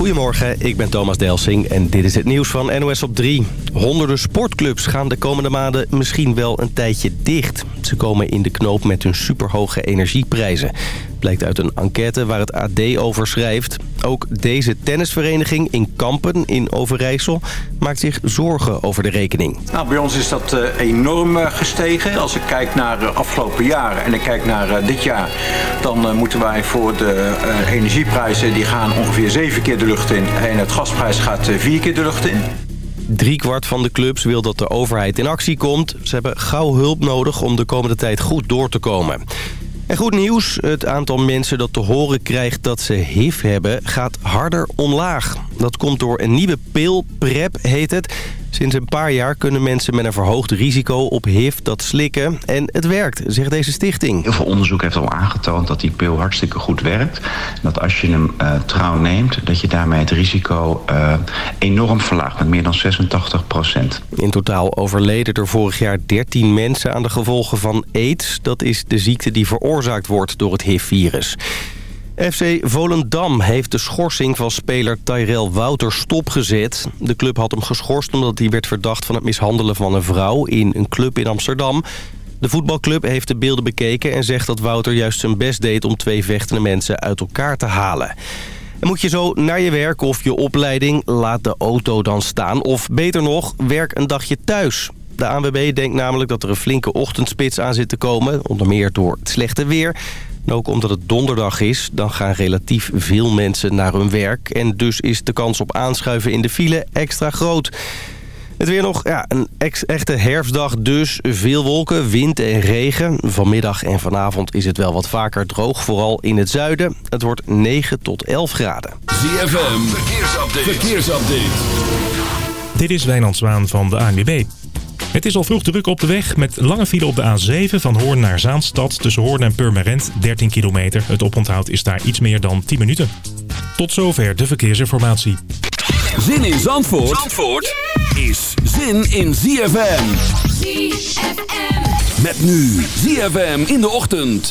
Goedemorgen, ik ben Thomas Delsing en dit is het nieuws van NOS op 3. Honderden sportclubs gaan de komende maanden misschien wel een tijdje dicht. Ze komen in de knoop met hun superhoge energieprijzen. Blijkt uit een enquête waar het AD over schrijft. Ook deze tennisvereniging in Kampen in Overijssel maakt zich zorgen over de rekening. Nou, bij ons is dat uh, enorm uh, gestegen. Als ik kijk naar de uh, afgelopen jaren en ik kijk naar eh, dit jaar... dan moeten wij voor de energieprijzen, die gaan ongeveer zeven keer de lucht in. En het gasprijs gaat vier keer de lucht in. Driekwart van de clubs wil dat de overheid in actie komt. Ze hebben gauw hulp nodig om de komende tijd goed door te komen. En goed nieuws, het aantal mensen dat te horen krijgt dat ze HIV hebben gaat harder omlaag. Dat komt door een nieuwe pil, PrEP heet het. Sinds een paar jaar kunnen mensen met een verhoogd risico op HIV dat slikken. En het werkt, zegt deze stichting. Heel veel onderzoek heeft al aangetoond dat die pil hartstikke goed werkt. Dat als je hem uh, trouw neemt, dat je daarmee het risico uh, enorm verlaagt. Met meer dan 86 procent. In totaal overleden er vorig jaar 13 mensen aan de gevolgen van AIDS. Dat is de ziekte die veroorzaakt wordt door het HIV-virus. FC Volendam heeft de schorsing van speler Tyrell Wouter stopgezet. De club had hem geschorst omdat hij werd verdacht van het mishandelen van een vrouw in een club in Amsterdam. De voetbalclub heeft de beelden bekeken en zegt dat Wouter juist zijn best deed om twee vechtende mensen uit elkaar te halen. En moet je zo naar je werk of je opleiding, laat de auto dan staan. Of beter nog, werk een dagje thuis. De ANWB denkt namelijk dat er een flinke ochtendspits aan zit te komen. Onder meer door het slechte weer. En ook omdat het donderdag is, dan gaan relatief veel mensen naar hun werk. En dus is de kans op aanschuiven in de file extra groot. Het weer nog, ja, een ex echte herfstdag dus. Veel wolken, wind en regen. Vanmiddag en vanavond is het wel wat vaker droog, vooral in het zuiden. Het wordt 9 tot 11 graden. ZFM, verkeersupdate. verkeersupdate. Dit is Wijnand Zwaan van de ANWB. Het is al vroeg druk op de weg met lange file op de A7 van Hoorn naar Zaanstad tussen Hoorn en Purmerend 13 kilometer. Het oponthoud is daar iets meer dan 10 minuten. Tot zover de verkeersinformatie. Zin in Zandvoort, Zandvoort is zin in ZFM. ZFM. Met nu ZFM in de ochtend.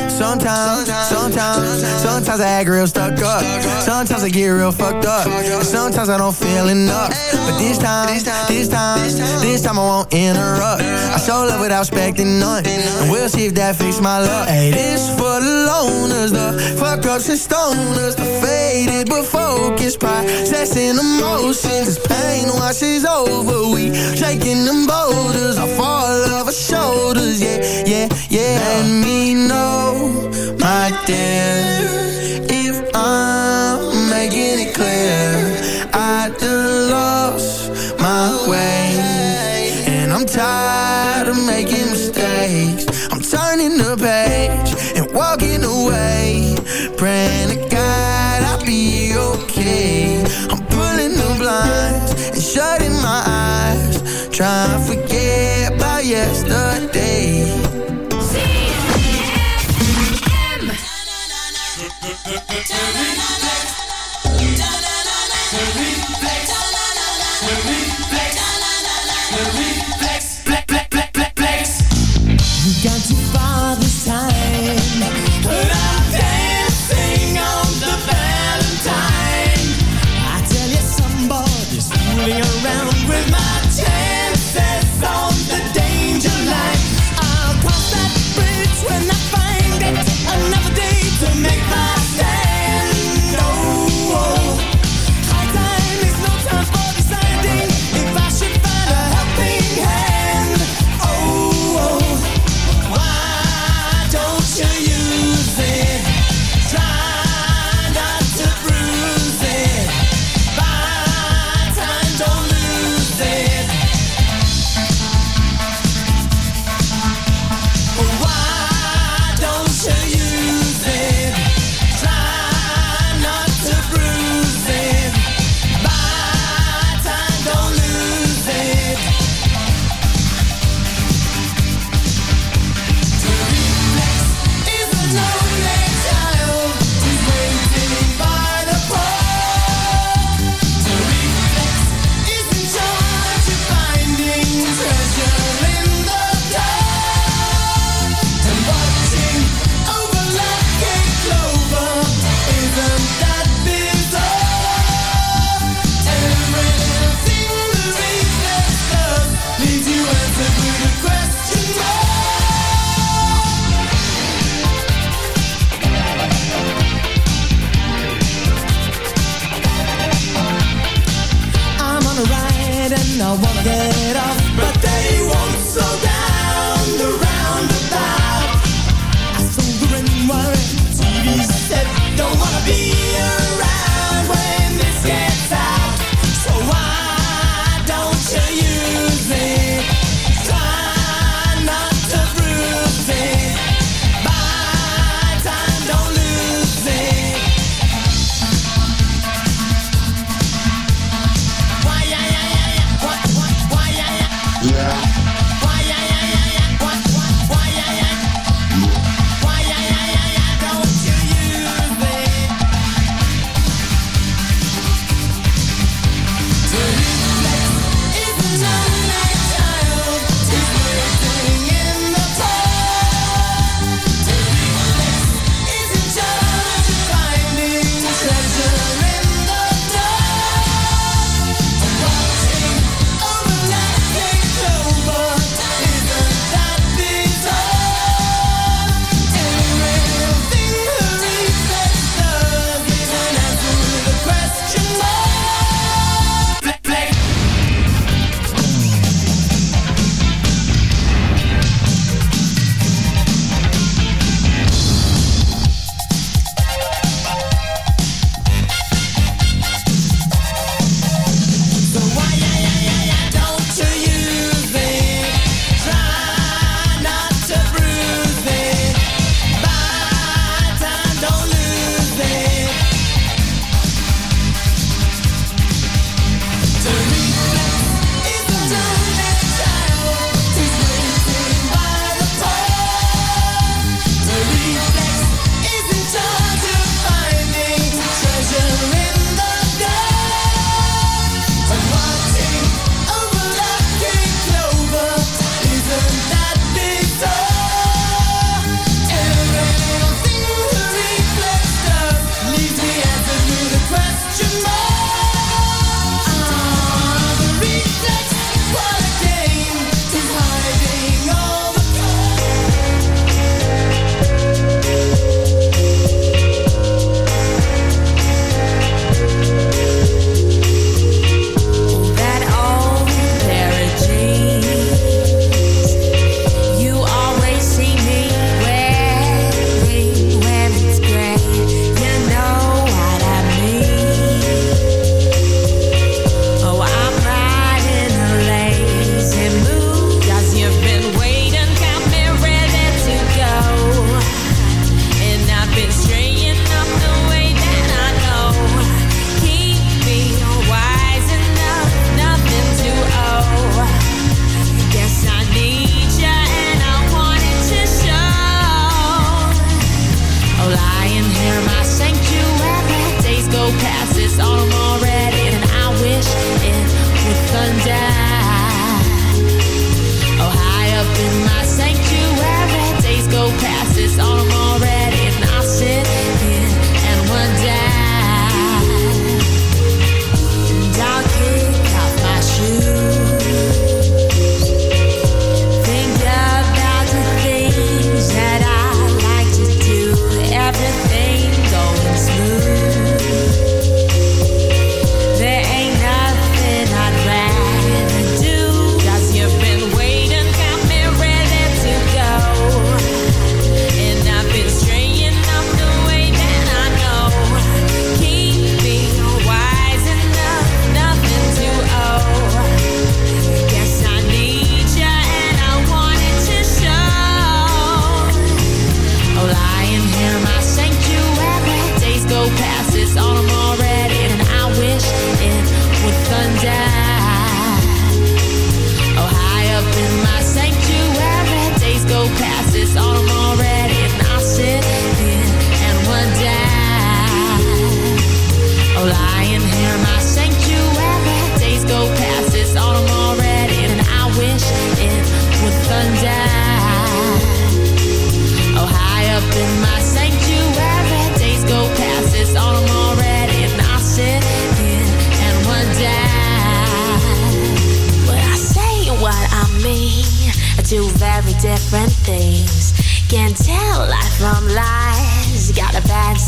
Sometimes, sometimes, sometimes I act real stuck up. Sometimes I get real fucked up. Sometimes I don't feel enough. But this time, this time, this time I won't interrupt. I show love without expecting none. And we'll see if that fixes my luck. Hey, this for the loners, the fuck ups and stoners, the faded but focused, processing emotions. Pain washes over, we shaking them boulders off all of our shoulders. Yeah, yeah, yeah. Let me know, my dear, if I'm making it clear. I done lost my way, and I'm tired of making mistakes. I'm turning the page and walking away, eyes, trying to forget about yesterday. You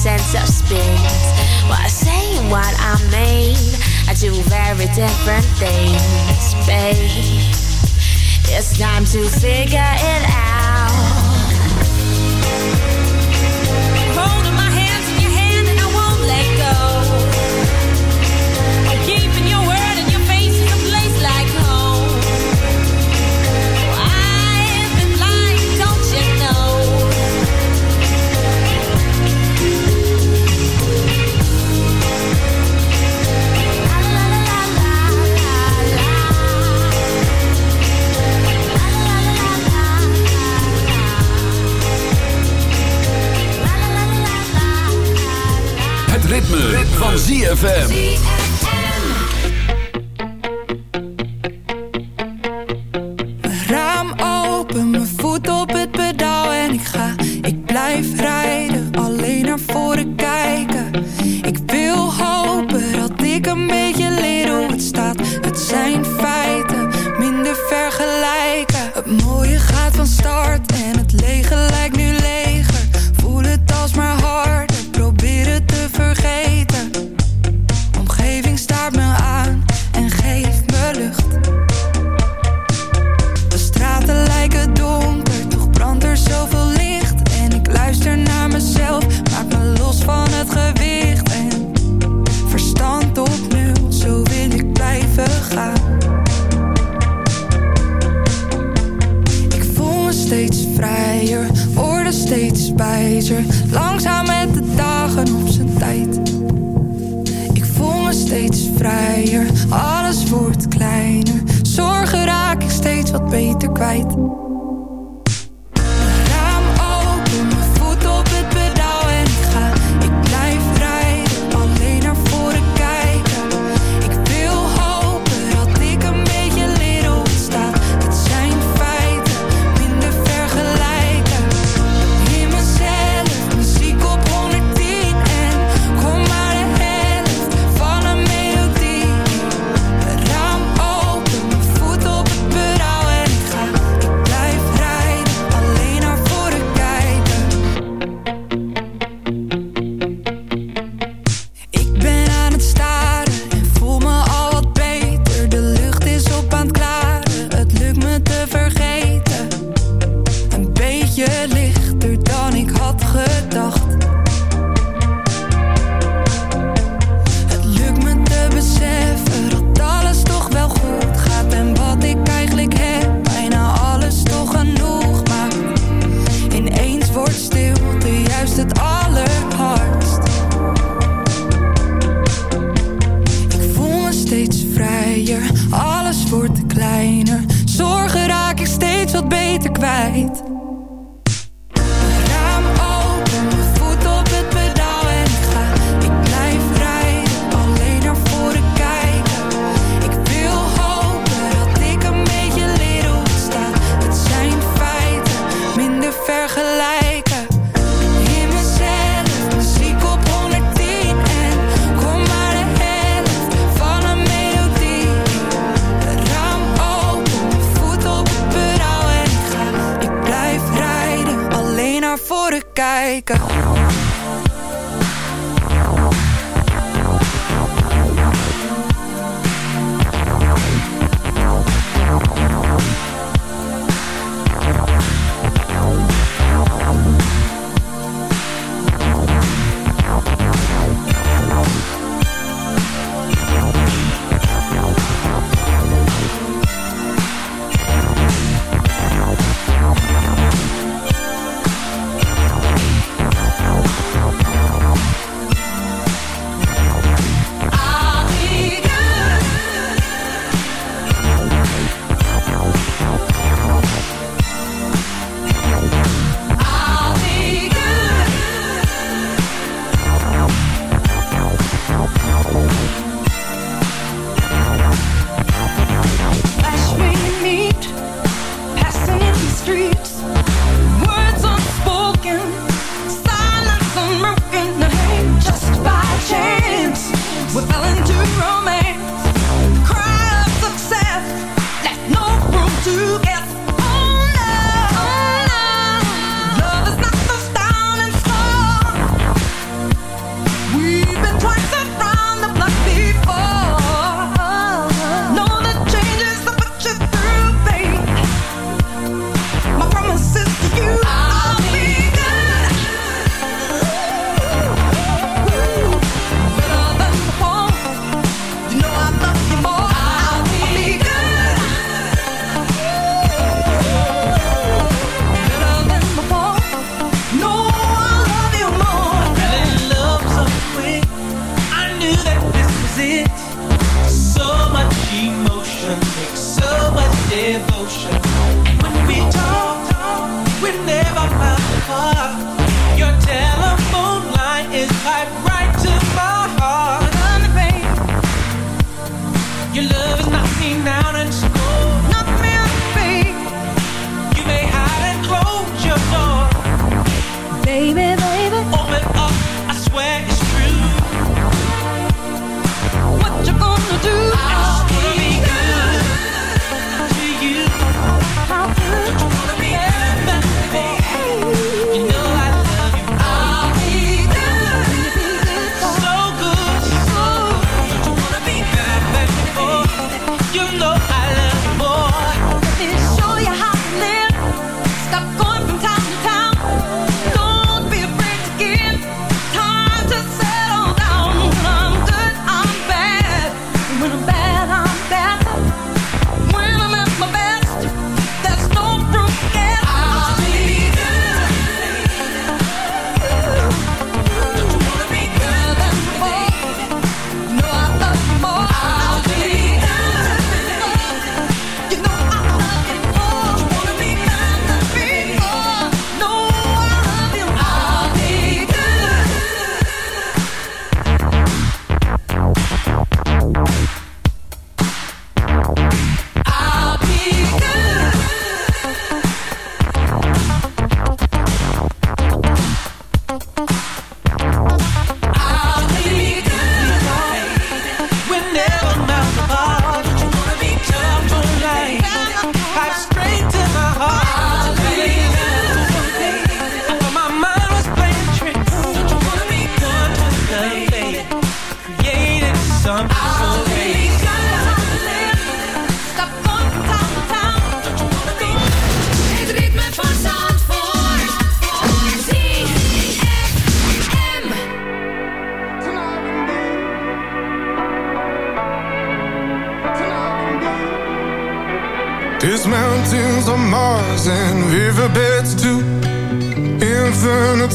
sense of spin. Why saying say what I mean. I do very different things, babe. It's time to figure it out. ritme, van ZFM. beter kwijt. devotion. When we talk, talk, we never mind the Your telephone line is right.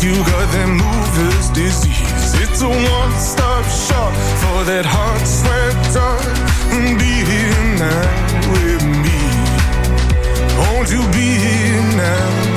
You got that mover's disease. It's a one-stop shop for that hot sweat touch. Be here now with me. Won't you be here now?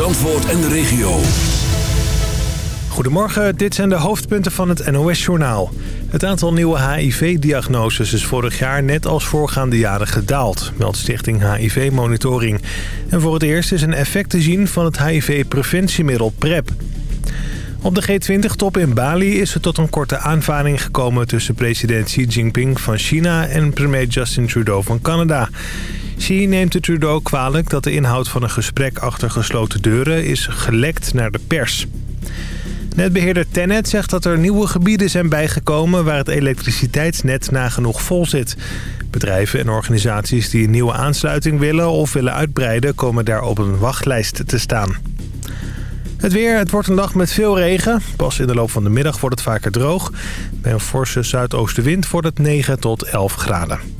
Zandvoort en de regio. Goedemorgen, dit zijn de hoofdpunten van het NOS-journaal. Het aantal nieuwe HIV-diagnoses is vorig jaar net als voorgaande jaren gedaald, meldt Stichting HIV Monitoring. En voor het eerst is een effect te zien van het HIV-preventiemiddel PrEP. Op de G20-top in Bali is er tot een korte aanvaring gekomen tussen president Xi Jinping van China en premier Justin Trudeau van Canada. Xi neemt de Trudeau kwalijk dat de inhoud van een gesprek achter gesloten deuren is gelekt naar de pers. Netbeheerder Tennet zegt dat er nieuwe gebieden zijn bijgekomen... waar het elektriciteitsnet nagenoeg vol zit. Bedrijven en organisaties die een nieuwe aansluiting willen of willen uitbreiden... komen daar op een wachtlijst te staan. Het weer, het wordt een dag met veel regen. Pas in de loop van de middag wordt het vaker droog. Bij een forse zuidoostenwind wordt het 9 tot 11 graden.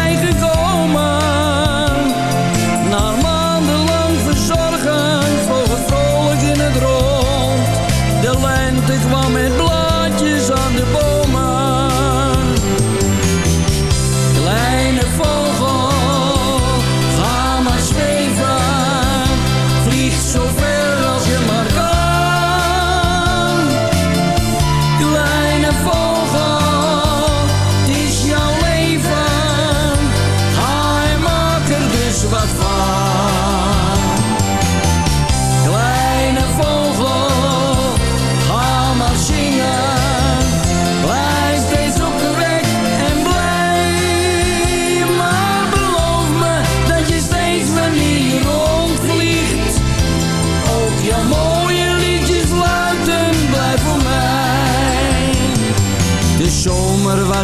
want ik kwam met blauw.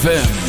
ZFM.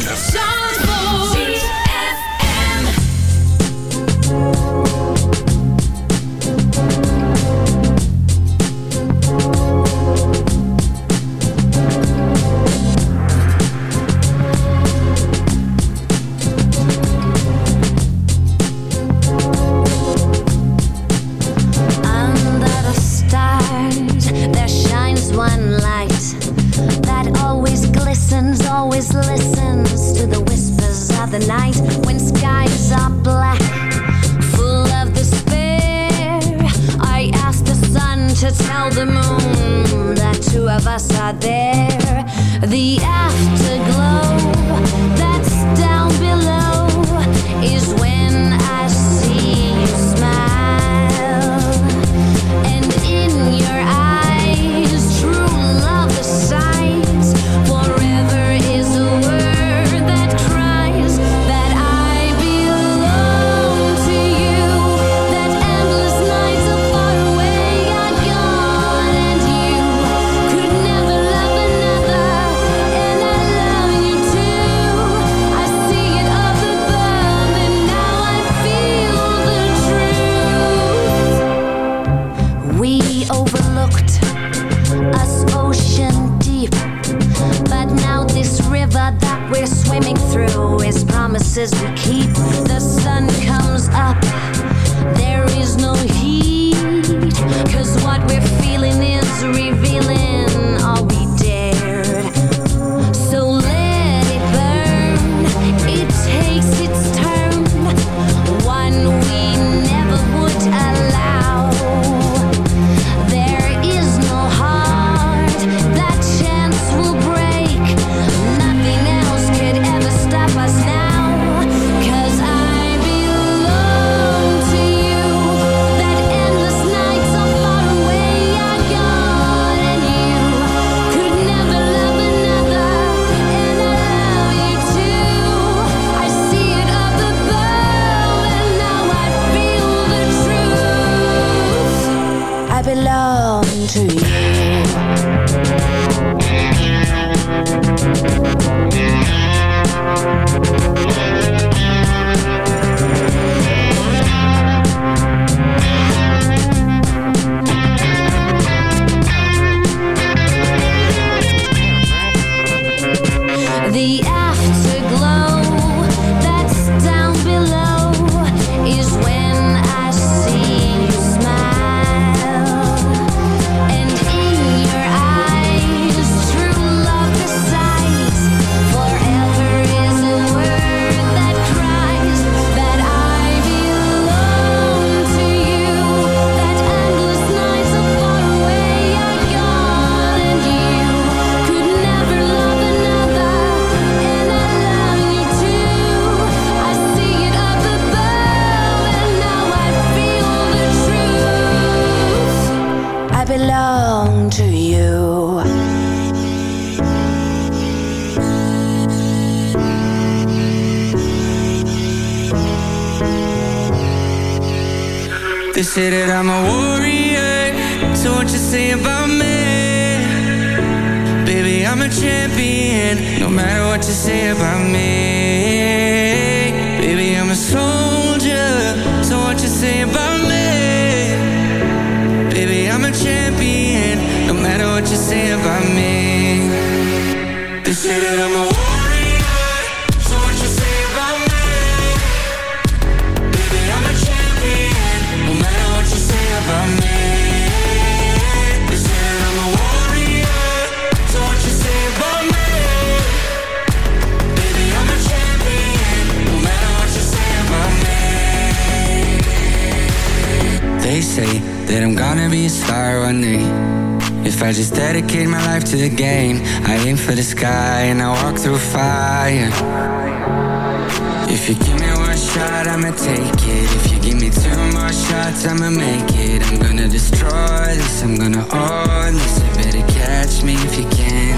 If you give me one shot, I'ma take it. If you give me two more shots, I'ma make it. I'm gonna destroy this, I'm gonna own this. You better catch me if you can.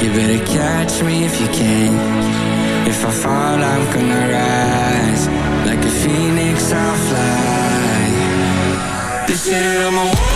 You better catch me if you can. If I fall, I'm gonna rise. Like a phoenix, I'll fly. Say that I'm a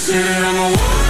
Say that I'm a-